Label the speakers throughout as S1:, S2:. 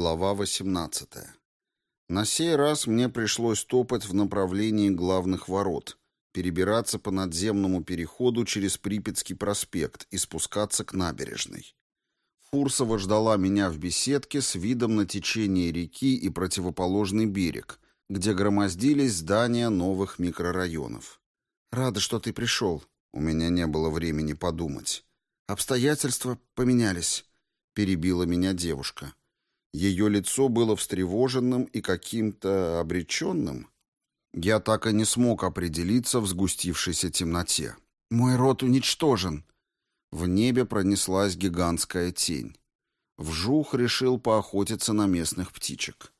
S1: Глава 18. На сей раз мне пришлось топать в направлении главных ворот, перебираться по надземному переходу через Припятский проспект и спускаться к набережной. Фурсова ждала меня в беседке с видом на течение реки и противоположный берег, где громоздились здания новых микрорайонов. «Рада, что ты пришел». У меня не было времени подумать. «Обстоятельства поменялись», — перебила меня девушка. Ее лицо было встревоженным и каким-то обреченным. Я так и не смог определиться в сгустившейся темноте. «Мой род уничтожен!» В небе пронеслась гигантская тень. Вжух решил поохотиться на местных птичек.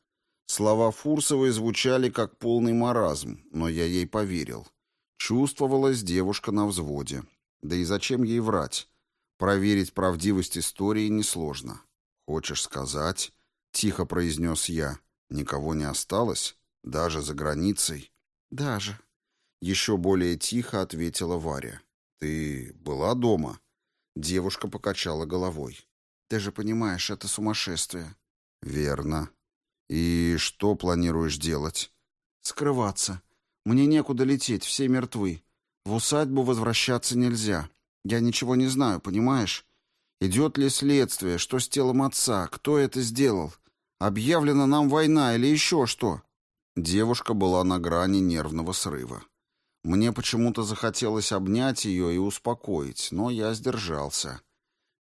S1: Слова Фурсовой звучали как полный маразм, но я ей поверил. Чувствовалась девушка на взводе. Да и зачем ей врать? Проверить правдивость истории несложно. Хочешь сказать, — тихо произнес я. «Никого не осталось? Даже за границей?» «Даже». Еще более тихо ответила Варя. «Ты была дома?» Девушка покачала головой. «Ты же понимаешь, это сумасшествие». «Верно. И что планируешь делать?» «Скрываться. Мне некуда лететь, все мертвы. В усадьбу возвращаться нельзя. Я ничего не знаю, понимаешь? Идет ли следствие, что с телом отца, кто это сделал? Объявлена нам война или еще что?» Девушка была на грани нервного срыва. Мне почему-то захотелось обнять ее и успокоить, но я сдержался.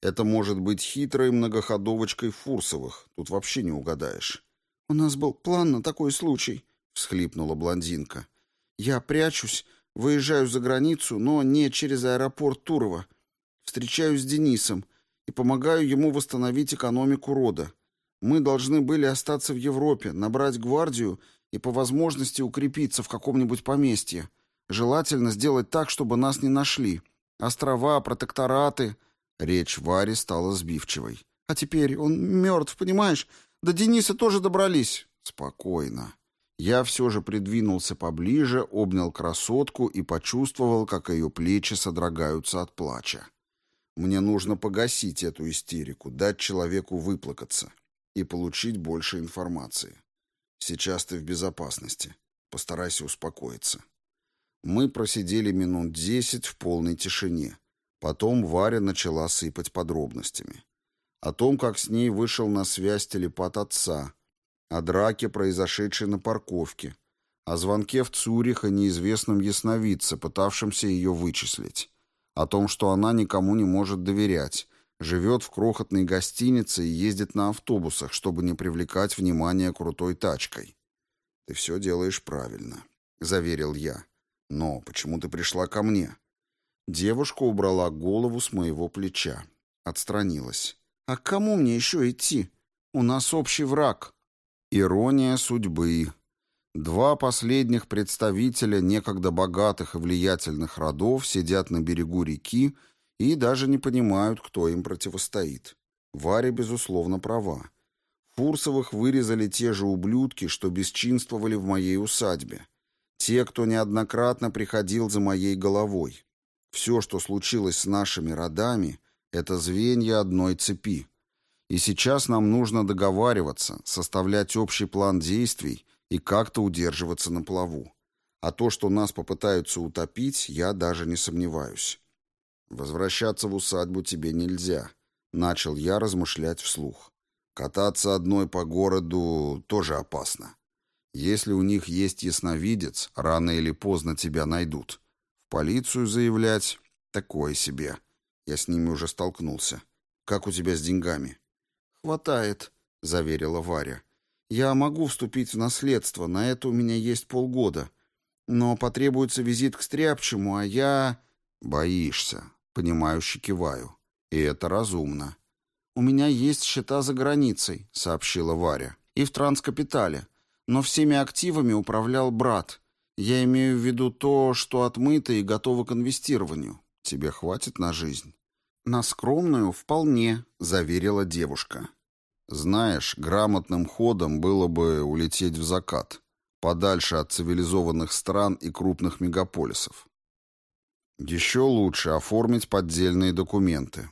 S1: Это может быть хитрой многоходовочкой Фурсовых, тут вообще не угадаешь. «У нас был план на такой случай», — всхлипнула блондинка. «Я прячусь, выезжаю за границу, но не через аэропорт Турова. Встречаюсь с Денисом и помогаю ему восстановить экономику рода. Мы должны были остаться в Европе, набрать гвардию и по возможности укрепиться в каком-нибудь поместье. Желательно сделать так, чтобы нас не нашли. Острова, протектораты. Речь Вари стала сбивчивой. А теперь он мертв, понимаешь? До Дениса тоже добрались. Спокойно. Я все же придвинулся поближе, обнял красотку и почувствовал, как ее плечи содрогаются от плача. Мне нужно погасить эту истерику, дать человеку выплакаться и получить больше информации. Сейчас ты в безопасности. Постарайся успокоиться. Мы просидели минут десять в полной тишине. Потом Варя начала сыпать подробностями. О том, как с ней вышел на связь телепат отца, о драке, произошедшей на парковке, о звонке в Цюрих и неизвестном ясновидце, пытавшемся ее вычислить, о том, что она никому не может доверять, Живет в крохотной гостинице и ездит на автобусах, чтобы не привлекать внимание крутой тачкой. «Ты все делаешь правильно», — заверил я. «Но почему ты пришла ко мне?» Девушка убрала голову с моего плеча. Отстранилась. «А к кому мне еще идти? У нас общий враг». Ирония судьбы. Два последних представителя некогда богатых и влиятельных родов сидят на берегу реки и даже не понимают, кто им противостоит. Варя, безусловно, права. Фурсовых вырезали те же ублюдки, что бесчинствовали в моей усадьбе. Те, кто неоднократно приходил за моей головой. Все, что случилось с нашими родами, это звенья одной цепи. И сейчас нам нужно договариваться, составлять общий план действий и как-то удерживаться на плаву. А то, что нас попытаются утопить, я даже не сомневаюсь. «Возвращаться в усадьбу тебе нельзя», — начал я размышлять вслух. «Кататься одной по городу тоже опасно. Если у них есть ясновидец, рано или поздно тебя найдут. В полицию заявлять — такое себе. Я с ними уже столкнулся. Как у тебя с деньгами?» «Хватает», — заверила Варя. «Я могу вступить в наследство, на это у меня есть полгода. Но потребуется визит к Стряпчему, а я...» «Боишься», Понимающе киваю. И это разумно. «У меня есть счета за границей», — сообщила Варя. «И в транскапитале. Но всеми активами управлял брат. Я имею в виду то, что отмыто и готово к инвестированию. Тебе хватит на жизнь?» «На скромную вполне», — заверила девушка. «Знаешь, грамотным ходом было бы улететь в закат, подальше от цивилизованных стран и крупных мегаполисов. Еще лучше оформить поддельные документы.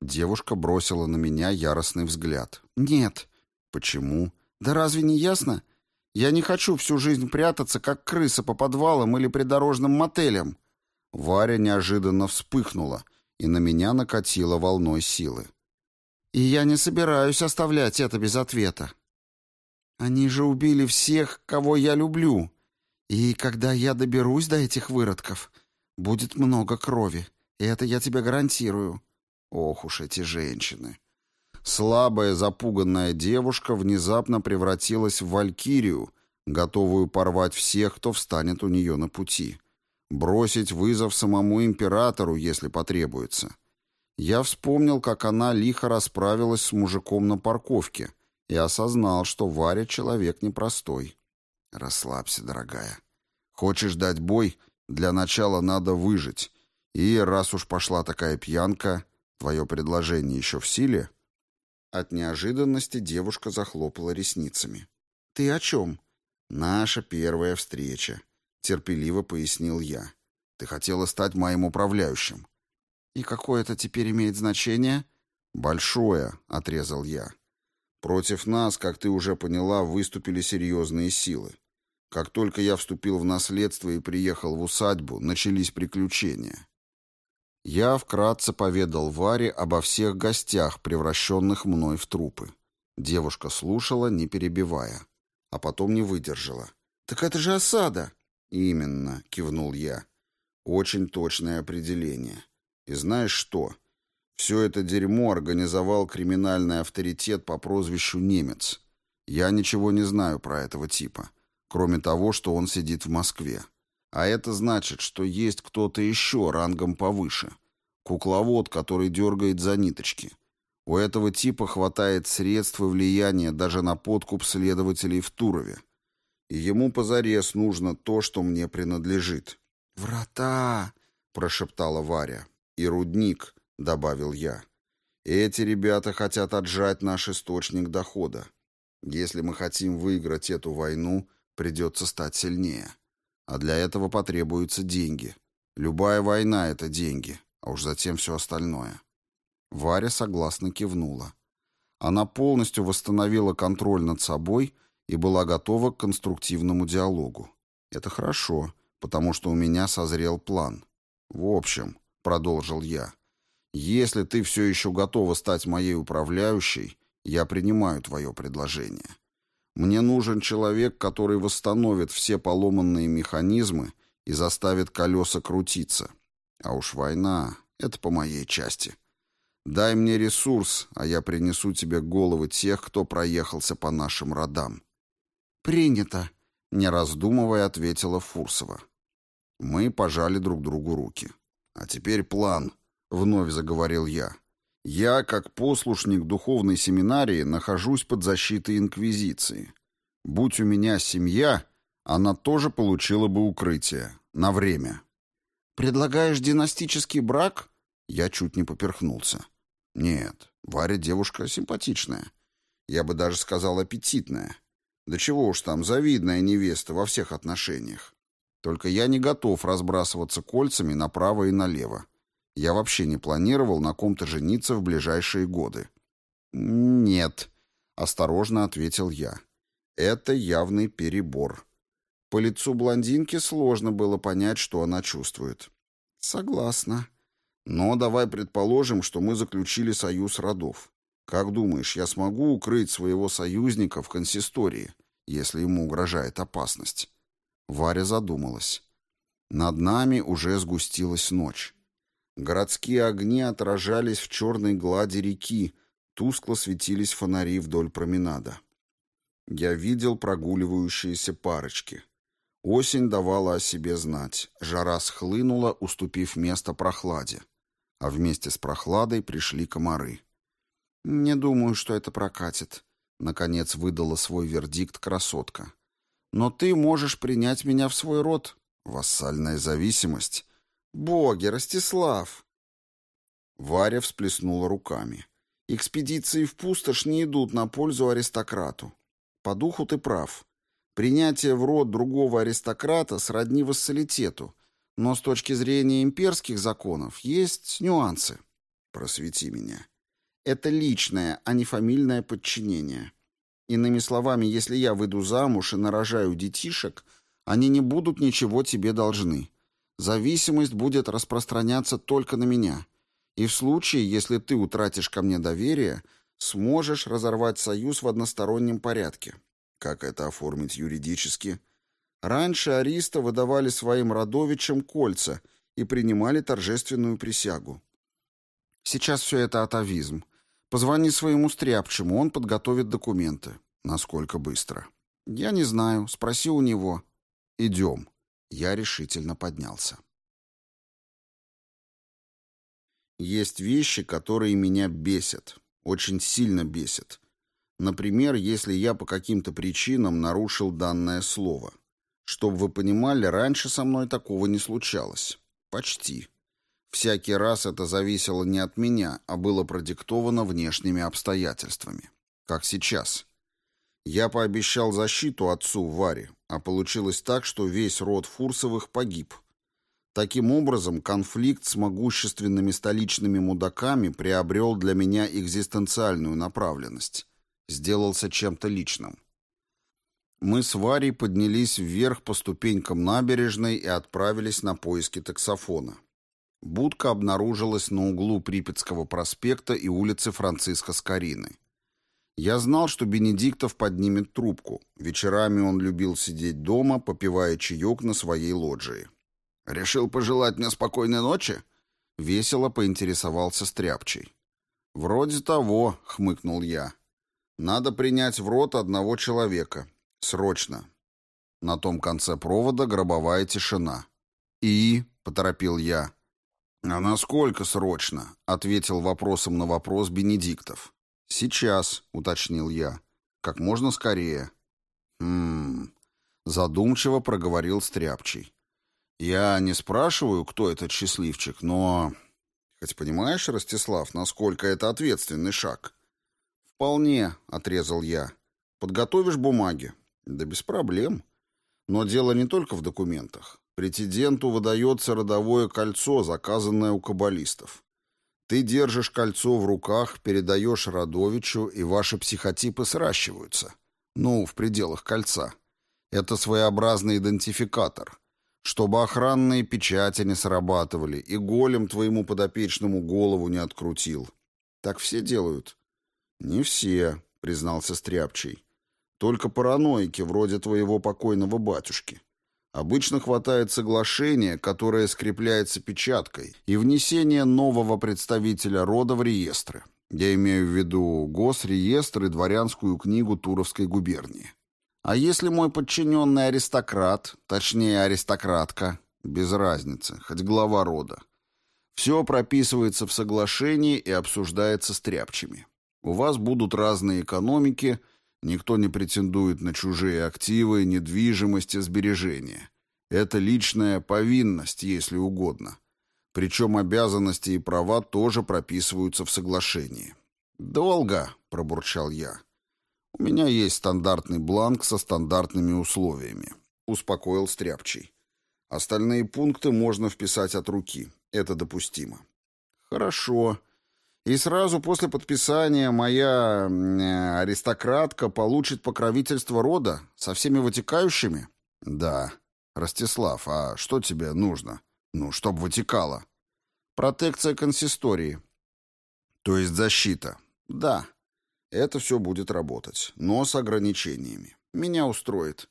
S1: Девушка бросила на меня яростный взгляд. «Нет, Почему?
S2: Да разве не ясно? Я не хочу всю жизнь прятаться, как крыса по подвалам или придорожным мотелям.
S1: Варя неожиданно вспыхнула, и на меня накатила волной силы.
S2: И я не собираюсь оставлять это без ответа. Они же убили всех, кого я люблю. И когда я доберусь до этих выродков, будет много крови. И это я тебе гарантирую.
S1: Ох уж эти женщины. Слабая, запуганная девушка внезапно превратилась в валькирию, готовую порвать всех, кто встанет у нее на пути. Бросить вызов самому императору, если потребуется. Я вспомнил, как она лихо расправилась с мужиком на парковке и осознал, что Варя человек непростой. Расслабься, дорогая. Хочешь дать бой? Для начала надо выжить. И раз уж пошла такая пьянка, твое предложение еще в силе? От неожиданности девушка захлопала ресницами.
S2: «Ты о чем?»
S1: «Наша первая встреча», — терпеливо пояснил я. «Ты хотела стать моим управляющим».
S2: «И какое это теперь имеет значение?»
S1: «Большое», — отрезал я. «Против нас, как ты уже поняла, выступили серьезные силы. Как только я вступил в наследство и приехал в усадьбу, начались приключения. Я вкратце поведал Варе обо всех гостях, превращенных мной в трупы. Девушка слушала, не перебивая, а потом не выдержала.
S2: «Так это же осада!»
S1: «Именно», — кивнул я. «Очень точное определение. И знаешь что? Все это дерьмо организовал криминальный авторитет по прозвищу «Немец». Я ничего не знаю про этого типа кроме того, что он сидит в Москве. А это значит, что есть кто-то еще рангом повыше. Кукловод, который дергает за ниточки. У этого типа хватает средств и влияния даже на подкуп следователей в Турове. И ему позарез нужно то, что мне принадлежит.
S2: «Врата!»
S1: — прошептала Варя. «И рудник», — добавил я. «Эти ребята хотят отжать наш источник дохода. Если мы хотим выиграть эту войну, придется стать сильнее. А для этого потребуются деньги. Любая война — это деньги, а уж затем все остальное. Варя согласно кивнула. Она полностью восстановила контроль над собой и была готова к конструктивному диалогу. Это хорошо, потому что у меня созрел план. В общем, — продолжил я, — если ты все еще готова стать моей управляющей, я принимаю твое предложение. Мне нужен человек, который восстановит все поломанные механизмы и заставит колеса крутиться. А уж война — это по моей части. Дай мне ресурс, а я принесу тебе головы тех, кто проехался по нашим родам».
S2: «Принято», —
S1: не раздумывая ответила Фурсова. Мы пожали друг другу руки. «А теперь план», — вновь заговорил я. Я, как послушник духовной семинарии, нахожусь под защитой Инквизиции. Будь у меня семья, она тоже получила бы укрытие. На время.
S2: «Предлагаешь династический брак?»
S1: Я чуть не поперхнулся. «Нет, Варя девушка симпатичная. Я бы даже сказал аппетитная. Да чего уж там, завидная невеста во всех отношениях. Только я не готов разбрасываться кольцами направо и налево. Я вообще не планировал на ком-то жениться в ближайшие годы. «Нет», — осторожно ответил я. «Это явный перебор». По лицу блондинки сложно было понять, что она чувствует. «Согласна. Но давай предположим, что мы заключили союз родов. Как думаешь, я смогу укрыть своего союзника в консистории, если ему угрожает опасность?» Варя задумалась. Над нами уже сгустилась ночь. Городские огни отражались в черной глади реки, тускло светились фонари вдоль променада. Я видел прогуливающиеся парочки. Осень давала о себе знать, жара схлынула, уступив место прохладе. А вместе с прохладой пришли комары. «Не думаю, что это прокатит», — наконец выдала свой вердикт красотка. «Но ты можешь принять меня в свой род. Вассальная зависимость «Боги, Ростислав!» Варя всплеснула руками. «Экспедиции в пустошь не идут на пользу аристократу. По духу ты прав. Принятие в род другого аристократа сродни вассалитету, но с точки зрения имперских законов есть нюансы. Просвети меня. Это личное, а не фамильное подчинение.
S2: Иными словами, если я выйду замуж и нарожаю детишек, они не будут ничего тебе должны. Зависимость будет распространяться только на меня. И в случае, если ты утратишь ко мне доверие, сможешь разорвать союз в одностороннем порядке. Как это оформить юридически? Раньше ариста выдавали своим родовичам кольца и принимали торжественную присягу. Сейчас все это атовизм. Позвони своему стряпчему, он подготовит документы. Насколько быстро? Я не знаю, спроси у него. Идем. Я решительно поднялся. Есть вещи, которые меня бесят, очень сильно бесят. Например, если я по каким-то причинам нарушил данное слово. Чтобы вы понимали, раньше со мной такого не случалось. Почти. Всякий раз это зависело не от меня, а было продиктовано внешними обстоятельствами. Как сейчас. Я пообещал защиту отцу Варе, а получилось так, что весь род Фурсовых погиб. Таким образом, конфликт с могущественными столичными мудаками приобрел для меня экзистенциальную направленность. Сделался чем-то личным. Мы с Варей поднялись вверх по ступенькам набережной и отправились на поиски таксофона. Будка обнаружилась на углу Припятского проспекта и улицы Франциска Скорины. Я знал, что Бенедиктов поднимет трубку. Вечерами он любил сидеть дома, попивая чаек на своей лоджии. «Решил пожелать мне спокойной ночи?» Весело поинтересовался Стряпчий. «Вроде того», — хмыкнул я. «Надо принять в рот одного человека. Срочно». На том конце провода гробовая тишина. «И?» — поторопил я. «А насколько срочно?» — ответил вопросом на вопрос Бенедиктов. «Сейчас», — уточнил я. «Как можно скорее». «Хм...» — задумчиво проговорил Стряпчий. «Я не спрашиваю, кто этот счастливчик, но...» «Хоть понимаешь, Ростислав, насколько это ответственный шаг?» «Вполне», — отрезал я. «Подготовишь бумаги?» «Да без проблем. Но дело не только в документах. Претенденту выдается родовое кольцо, заказанное у каббалистов. Ты держишь кольцо в руках, передаешь Радовичу, и ваши психотипы сращиваются. Ну, в пределах кольца. Это своеобразный идентификатор. Чтобы охранные печати не срабатывали, и голем твоему подопечному голову не открутил. Так все делают? Не все, признался Стряпчий. Только параноики, вроде твоего покойного батюшки. Обычно хватает соглашения, которое скрепляется печаткой, и внесение нового представителя рода в реестры. Я имею в виду госреестр и дворянскую книгу Туровской губернии. А если мой подчиненный аристократ, точнее аристократка, без разницы, хоть глава рода, все прописывается в соглашении и обсуждается с тряпчими. У вас будут разные экономики – Никто не претендует на чужие активы, недвижимость и сбережения. Это личная повинность, если угодно. Причем обязанности и права тоже прописываются в соглашении. «Долго», — пробурчал я. «У меня есть стандартный бланк со стандартными условиями», — успокоил Стряпчий. «Остальные пункты можно вписать от руки. Это допустимо». «Хорошо», и сразу после подписания моя э, аристократка получит покровительство рода со всеми вытекающими? Да. Ростислав, а что тебе нужно? Ну, чтоб вытекало. Протекция консистории. То есть защита. Да. Это все будет работать, но с ограничениями. Меня устроит.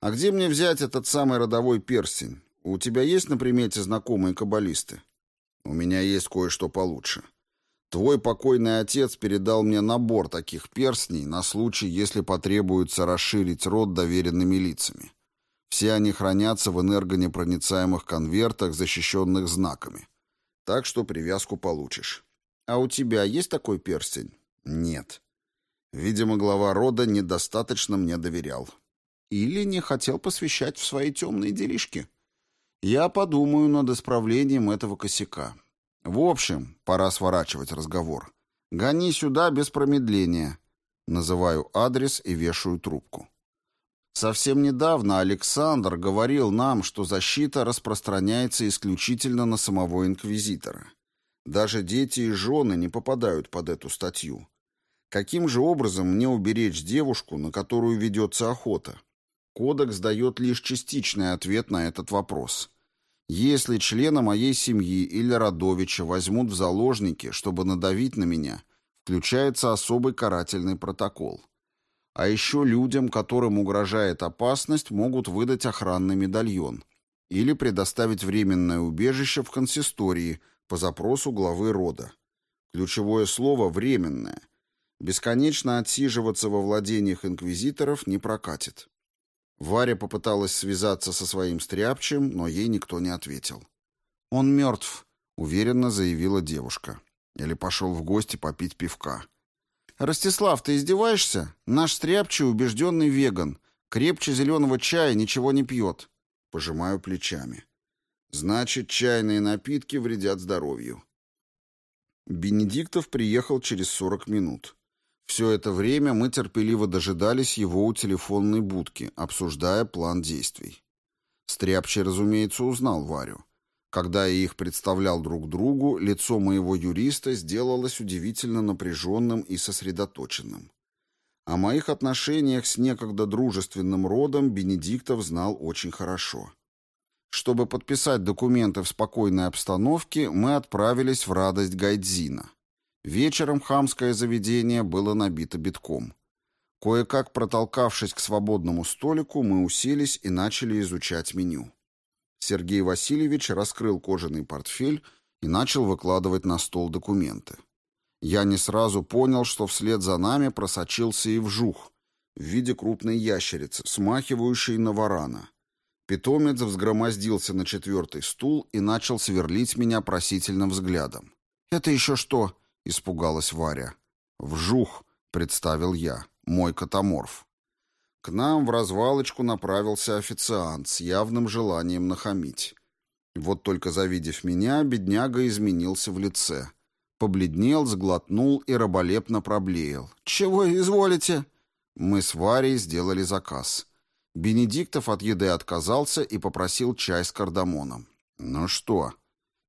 S2: А где мне взять этот самый родовой перстень? У тебя есть на примете знакомые каббалисты? У меня есть кое-что получше. Твой покойный отец передал мне набор таких перстней на случай, если потребуется расширить род доверенными лицами. Все они хранятся в энергонепроницаемых конвертах, защищенных знаками. Так что привязку получишь. А у тебя есть такой перстень? Нет. Видимо, глава рода недостаточно мне доверял. Или не хотел посвящать в свои темные делишки. Я подумаю над исправлением этого косяка. В общем, пора сворачивать разговор. Гони сюда без промедления. Называю адрес и вешаю трубку. Совсем недавно Александр говорил нам, что защита распространяется исключительно на самого инквизитора. Даже дети и жены не попадают под эту статью.
S1: Каким же образом мне уберечь девушку, на которую ведется охота? Кодекс дает лишь частичный ответ на этот вопрос. Если члена моей семьи или родовича возьмут в заложники, чтобы надавить на меня, включается особый карательный протокол. А еще людям, которым угрожает опасность, могут выдать охранный медальон или предоставить временное убежище в консистории по запросу главы рода. Ключевое слово «временное». Бесконечно отсиживаться во владениях инквизиторов не прокатит. Варя попыталась связаться со своим стряпчем, но ей никто не ответил. «Он мертв», — уверенно заявила девушка. Или пошел в гости попить пивка. «Ростислав, ты издеваешься? Наш стряпчий убежденный веган. Крепче зеленого чая ничего не пьет». Пожимаю плечами. «Значит, чайные напитки вредят здоровью». Бенедиктов приехал через 40 минут. Все это время мы терпеливо дожидались его у телефонной будки, обсуждая план действий. Стряпчий, разумеется, узнал Варю. Когда я их представлял друг другу, лицо моего юриста сделалось удивительно напряженным и сосредоточенным. О моих отношениях с некогда дружественным родом Бенедиктов знал очень хорошо. Чтобы подписать документы в спокойной обстановке, мы отправились в радость Гайдзина. Вечером хамское заведение было набито битком. Кое-как протолкавшись к свободному столику, мы уселись и начали изучать меню. Сергей Васильевич раскрыл кожаный портфель и начал выкладывать на стол документы. Я не сразу понял, что вслед за нами просочился и вжух в виде крупной ящерицы, смахивающей на варана. Питомец взгромоздился на четвертый стул и начал сверлить меня просительным взглядом. «Это еще что?» — испугалась Варя. «Вжух», — представил я, — «мой катаморф». К нам в развалочку направился официант с явным желанием нахамить. Вот только завидев меня, бедняга изменился в лице. Побледнел, сглотнул и раболепно проблеял. «Чего изволите?» Мы с Варей сделали заказ. Бенедиктов от еды отказался и попросил чай с кардамоном. «Ну что?»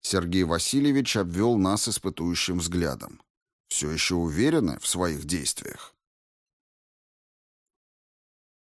S1: Сергей Васильевич обвел нас испытующим взглядом. «Все еще уверены в своих действиях?»